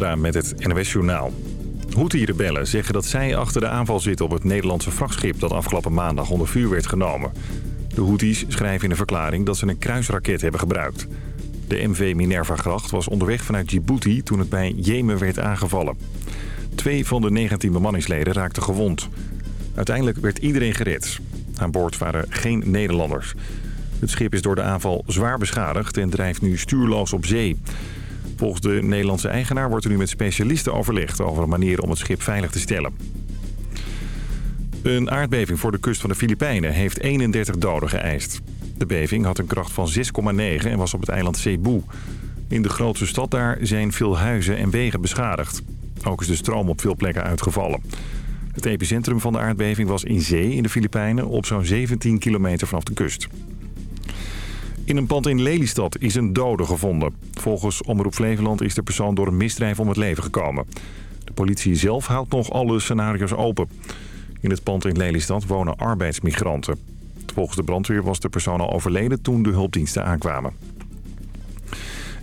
Met het NOS-journaal. Houthi-rebellen zeggen dat zij achter de aanval zitten op het Nederlandse vrachtschip... dat afgelopen maandag onder vuur werd genomen. De Houthis schrijven in een verklaring dat ze een kruisraket hebben gebruikt. De MV Minerva-gracht was onderweg vanuit Djibouti toen het bij Jemen werd aangevallen. Twee van de 19 bemanningsleden raakten gewond. Uiteindelijk werd iedereen gered. Aan boord waren geen Nederlanders. Het schip is door de aanval zwaar beschadigd en drijft nu stuurloos op zee. Volgens de Nederlandse eigenaar wordt er nu met specialisten overlegd... over een manier om het schip veilig te stellen. Een aardbeving voor de kust van de Filipijnen heeft 31 doden geëist. De beving had een kracht van 6,9 en was op het eiland Cebu. In de grootste stad daar zijn veel huizen en wegen beschadigd. Ook is de stroom op veel plekken uitgevallen. Het epicentrum van de aardbeving was in zee in de Filipijnen... op zo'n 17 kilometer vanaf de kust. In een pand in Lelystad is een dode gevonden. Volgens Omroep Flevoland is de persoon door een misdrijf om het leven gekomen. De politie zelf houdt nog alle scenario's open. In het pand in Lelystad wonen arbeidsmigranten. Volgens de brandweer was de persoon al overleden toen de hulpdiensten aankwamen.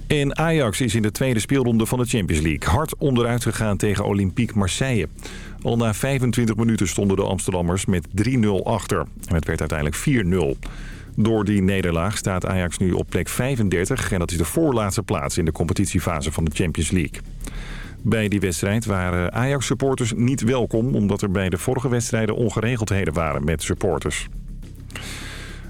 En Ajax is in de tweede speelronde van de Champions League hard onderuit gegaan tegen Olympique Marseille. Al na 25 minuten stonden de Amsterdammers met 3-0 achter. En het werd uiteindelijk 4-0. Door die nederlaag staat Ajax nu op plek 35 en dat is de voorlaatste plaats in de competitiefase van de Champions League. Bij die wedstrijd waren Ajax-supporters niet welkom... omdat er bij de vorige wedstrijden ongeregeldheden waren met supporters.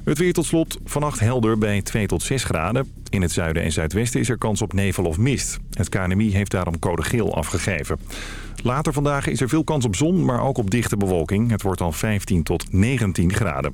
Het weer tot slot vannacht helder bij 2 tot 6 graden. In het zuiden en zuidwesten is er kans op nevel of mist. Het KNMI heeft daarom code geel afgegeven. Later vandaag is er veel kans op zon, maar ook op dichte bewolking. Het wordt dan 15 tot 19 graden.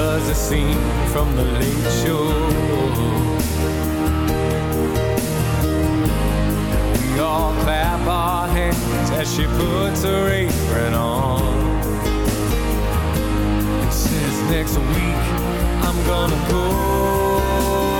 does a scene from the late show. We all clap our hands as she puts her apron on and says, Next week I'm gonna go.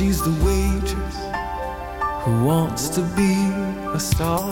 she's the waitress who wants to be a star.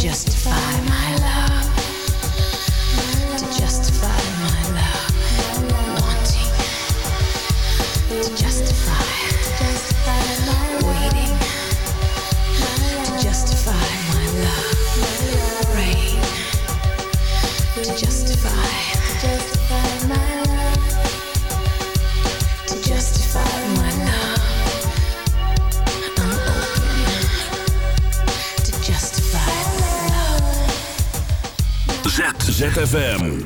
justify my ZFM.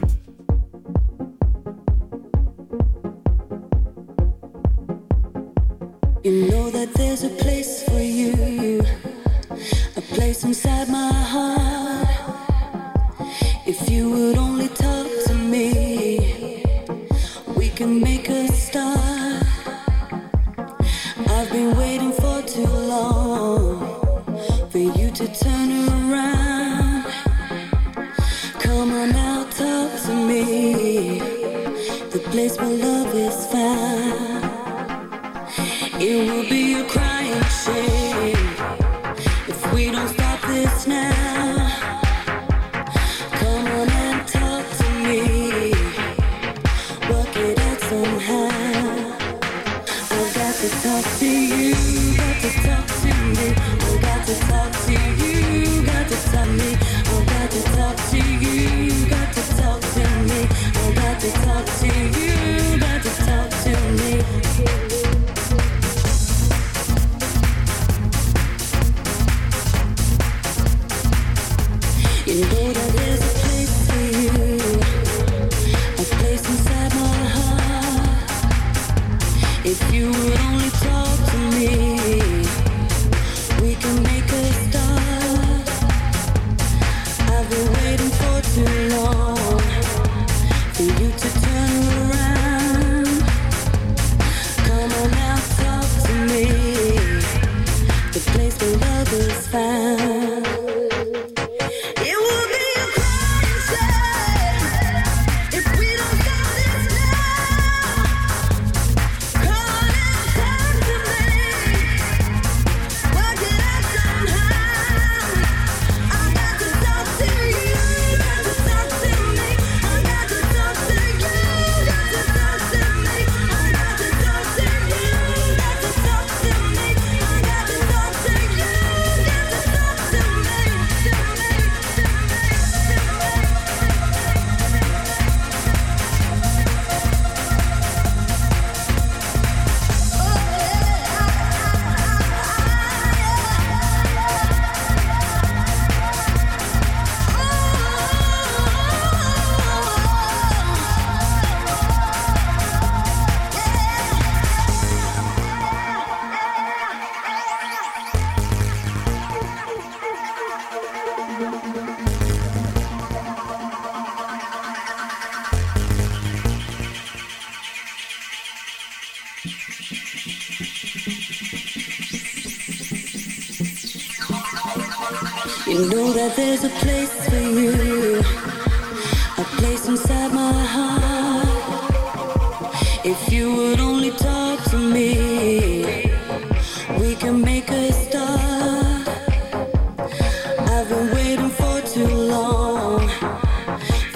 If you would only talk to me.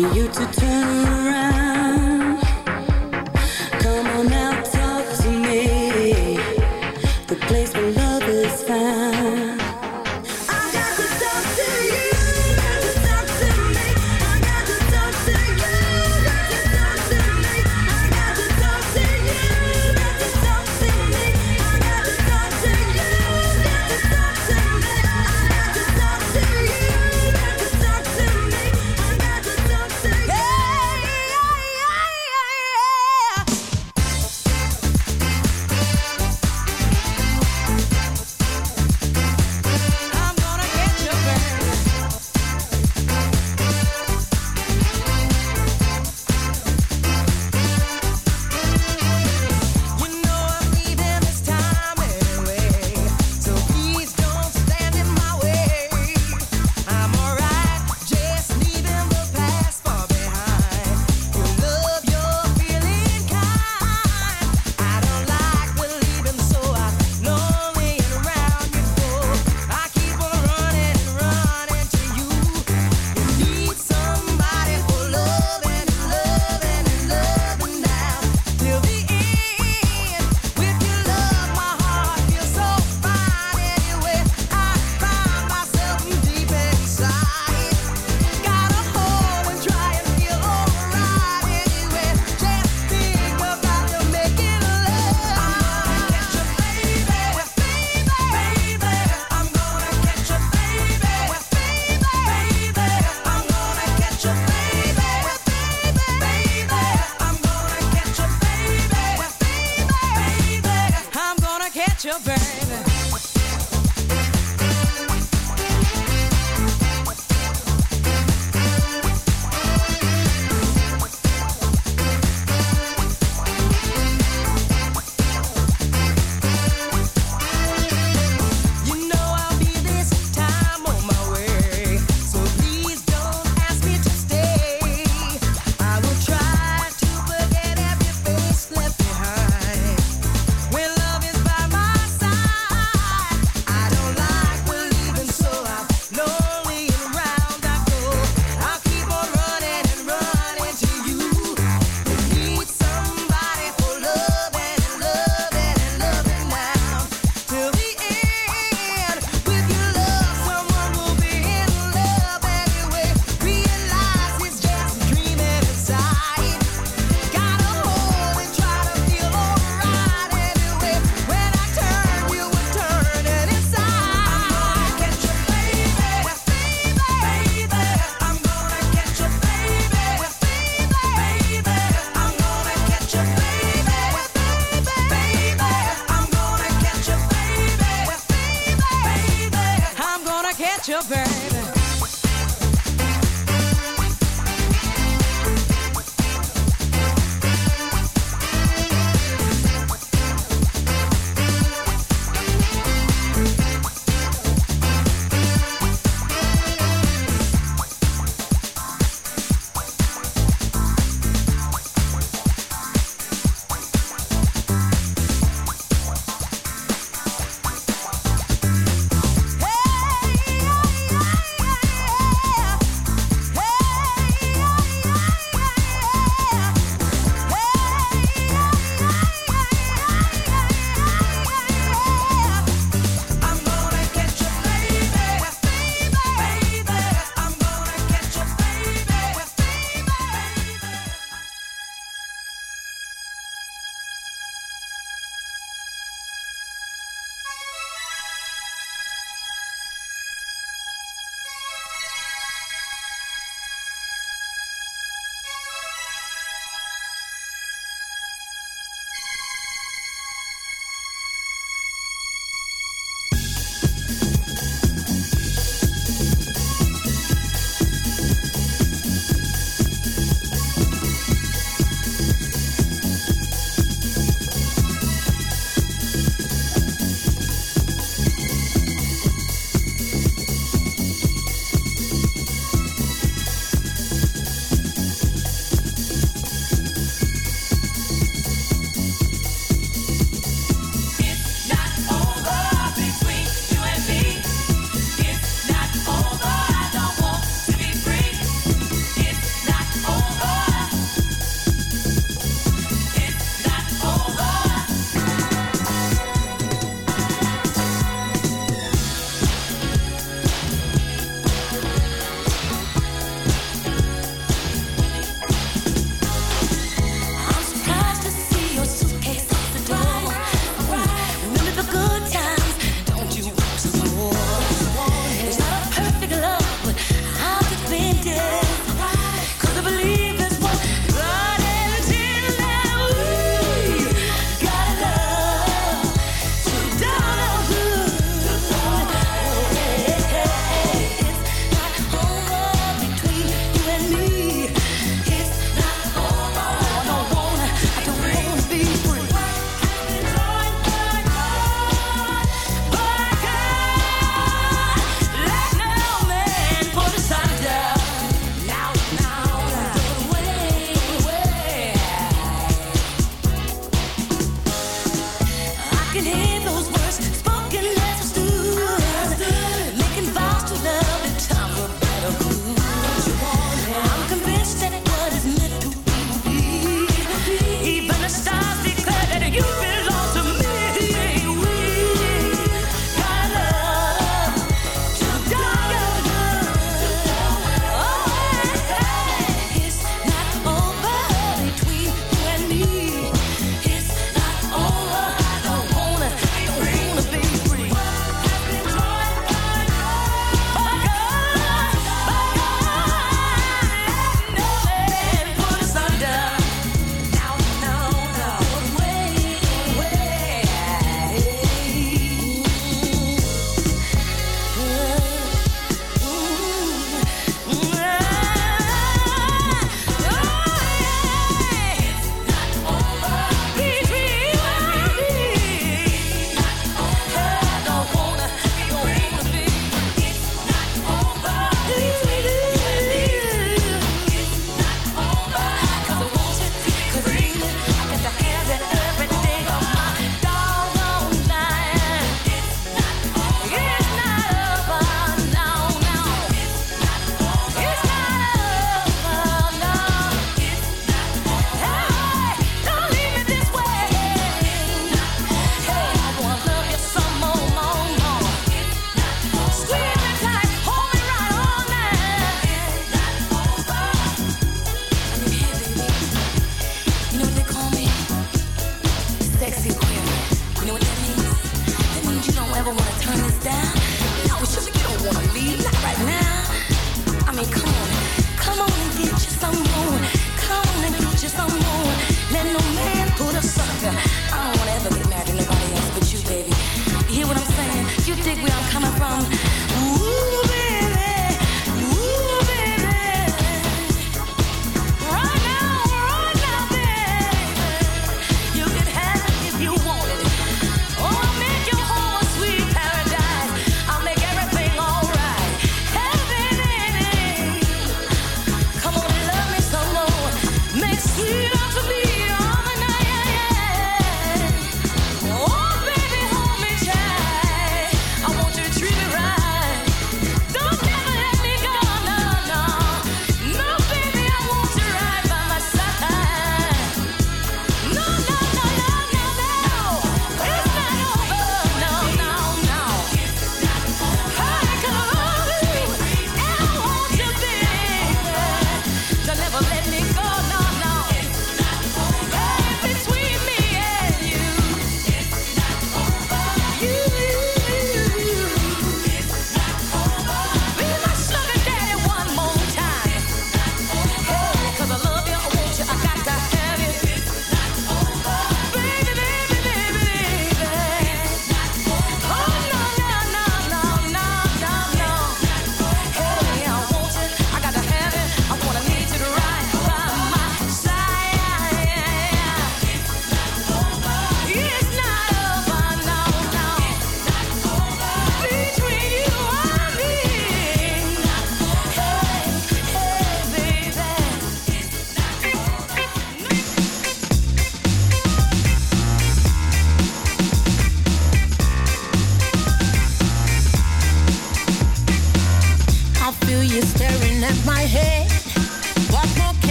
for you to turn around. your bird.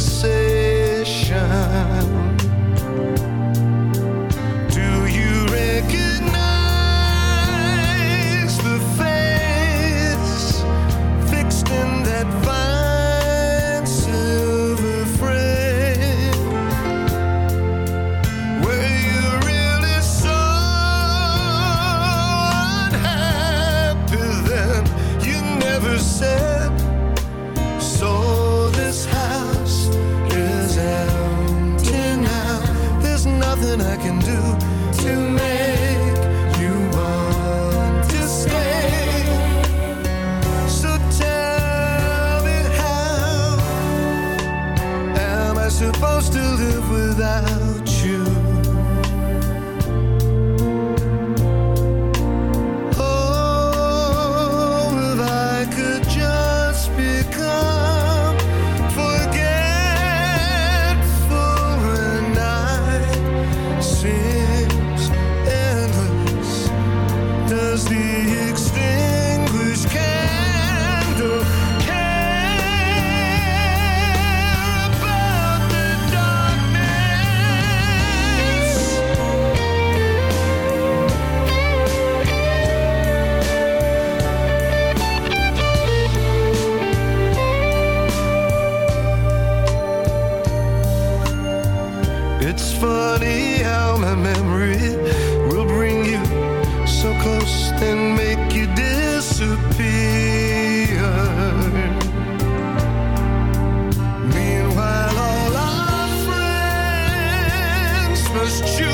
say friends must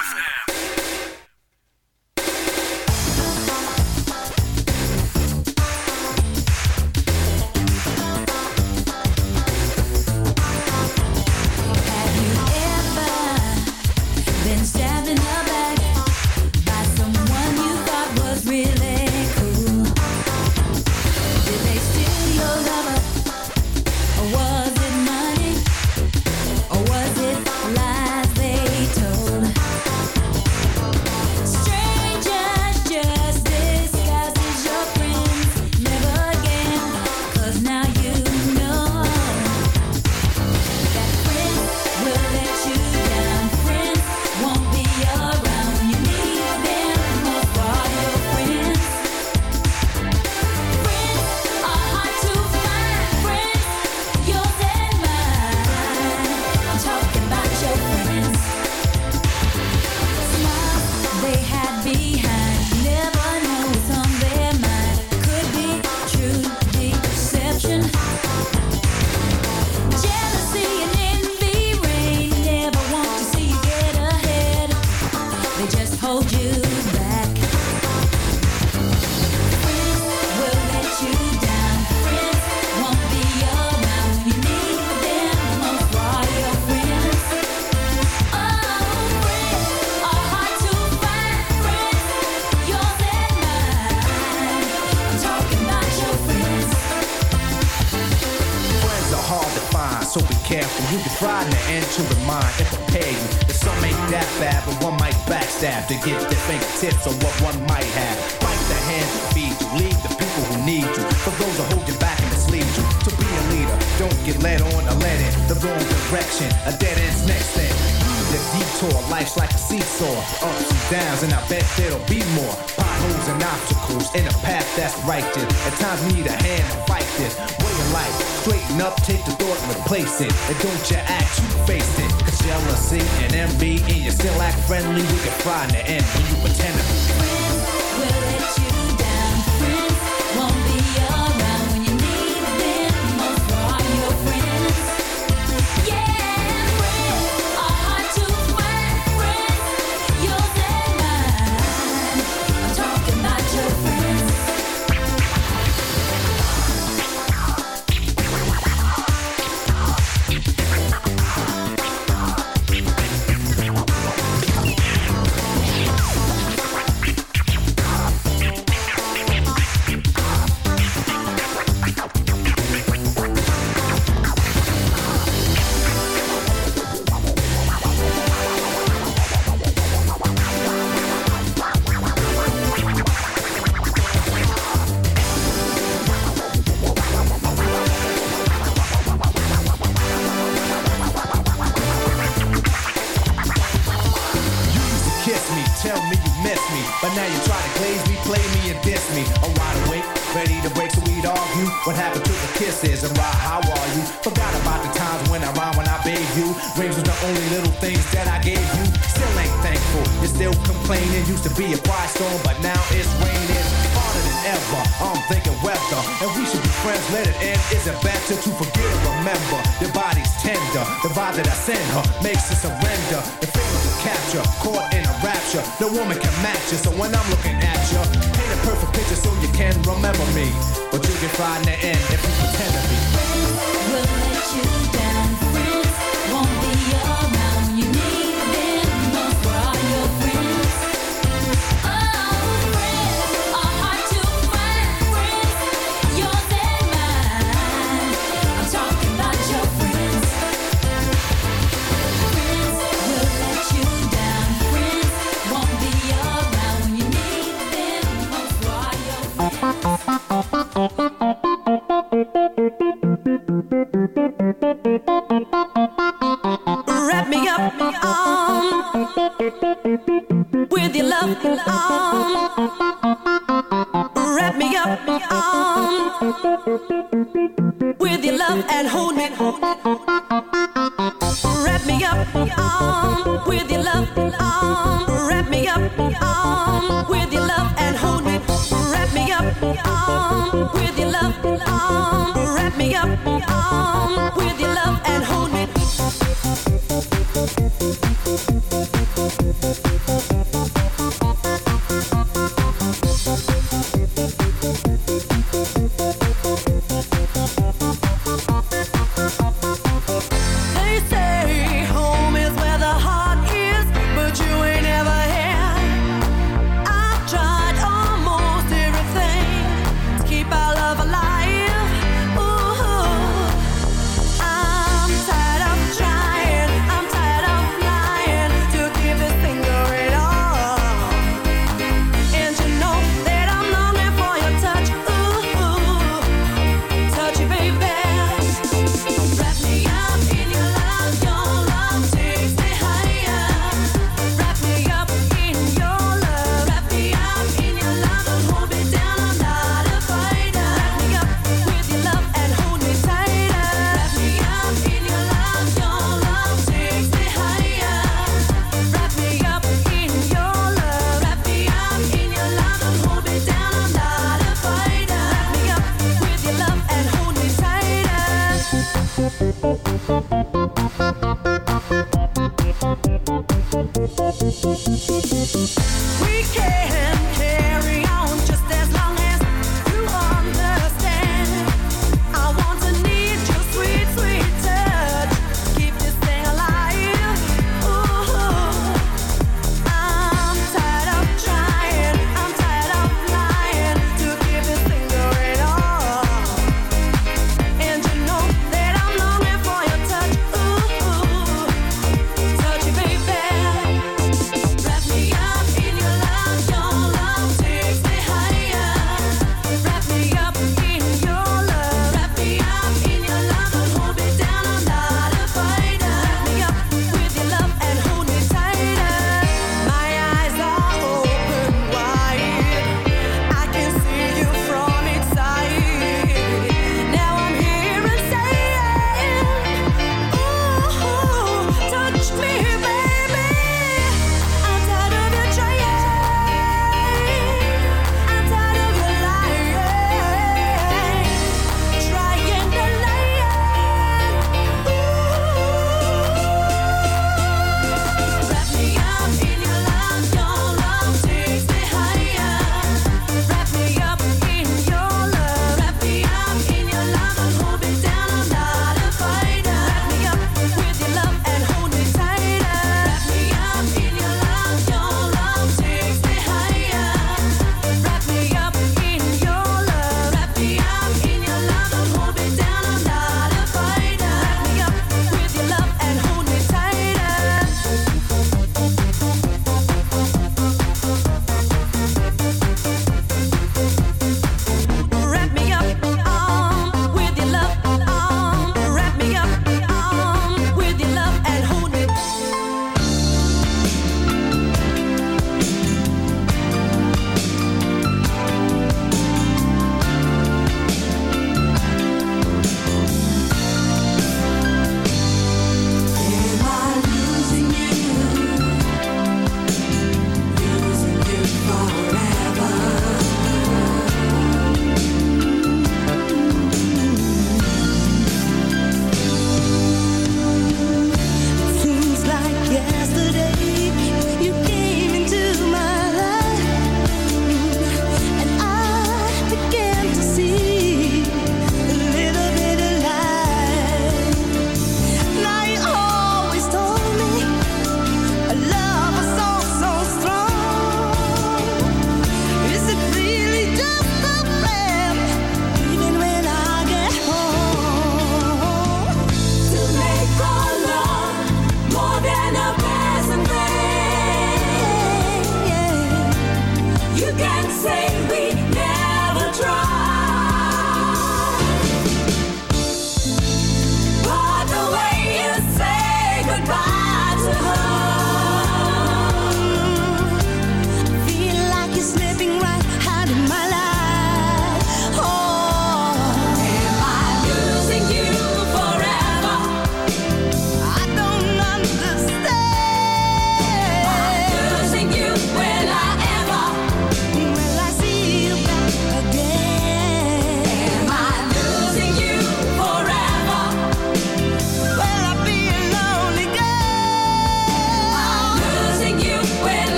We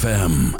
ZFM.